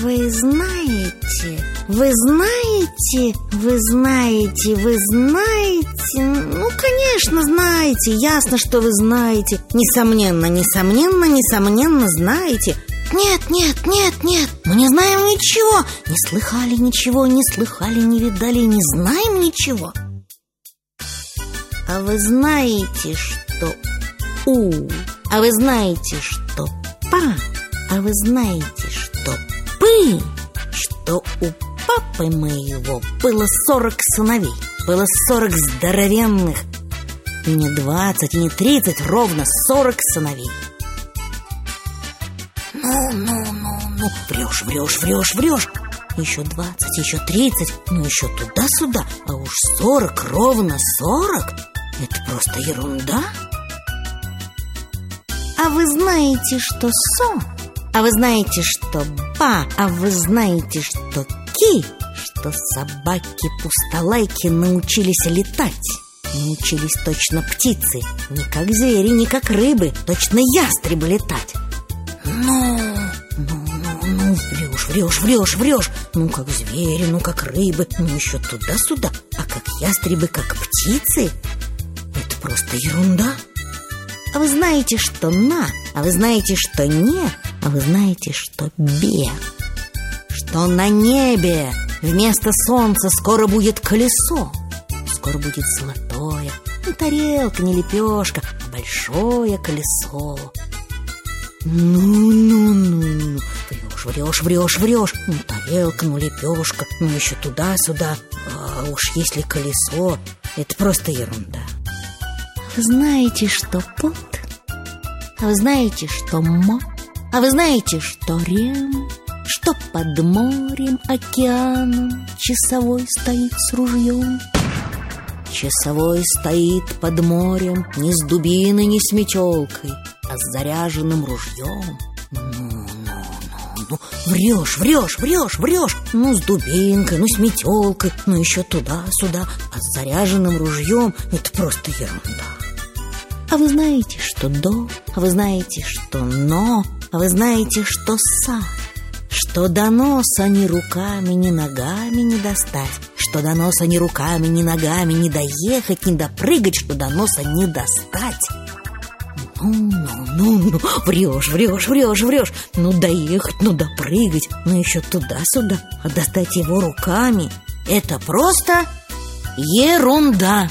Вы знаете, вы знаете, вы знаете, вы знаете. Ну, конечно, знаете, ясно, что вы знаете. Несомненно, несомненно, несомненно знаете. Нет, нет, нет, нет, мы не знаем ничего. Не слыхали ничего, не слыхали, не видали, не знаем ничего. А вы знаете, что У. А вы знаете, что Па. А вы знаете, что Пы Что у папы моего было сорок сыновей Было сорок здоровенных. Не двадцать, не тридцать, ровно сорок сыновей. Ну, ну, ну, ну, врешь, врешь, врешь, врешь Еще двадцать, еще тридцать, ну еще туда-сюда А уж сорок, ровно сорок Это просто ерунда. А вы знаете, что со? А вы знаете, что ба? А вы знаете, что ки? Что собаки-пустолайки научились летать Научились точно птицы Не как звери, не как рыбы Точно ястребы летать ну, ну, ну, ну, врешь, врешь, врешь, врешь Ну, как звери, ну, как рыбы Ну, еще туда-сюда А как ястребы, как птицы Это просто ерунда вы знаете, что на А вы знаете, что не А вы знаете, что бе Что на небе Вместо солнца скоро будет колесо Скоро будет золотое Не тарелка, не лепешка, а большое колесо. Ну-ну-ну, врешь, врешь, врешь, врешь Ну, тарелка, ну, лепешка, ну, еще туда-сюда. А уж если колесо, это просто ерунда. Знаете, что пот? А вы знаете, что мо? А вы знаете, что рем? Что под морем, океаном Часовой стоит с ружьем Часовой стоит под морем Ни с дубиной, ни с метелкой а с заряженным ружьем. Ну, ну, ну, ну, врешь, врешь, врешь, врешь. Ну, с дубинкой, ну, с метелкой, ну, еще туда-сюда. А с заряженным ружьем это просто ерунда. А вы знаете, что до, а вы знаете, что но, а вы знаете, что са, что до носа ни руками, ни ногами не достать, что до носа ни руками, ни ногами не доехать, не допрыгать, что до носа не достать. Ну-ну-ну, врешь, врешь, врешь, врешь Ну доехать, ну допрыгать, ну еще туда-сюда А достать его руками Это просто ерунда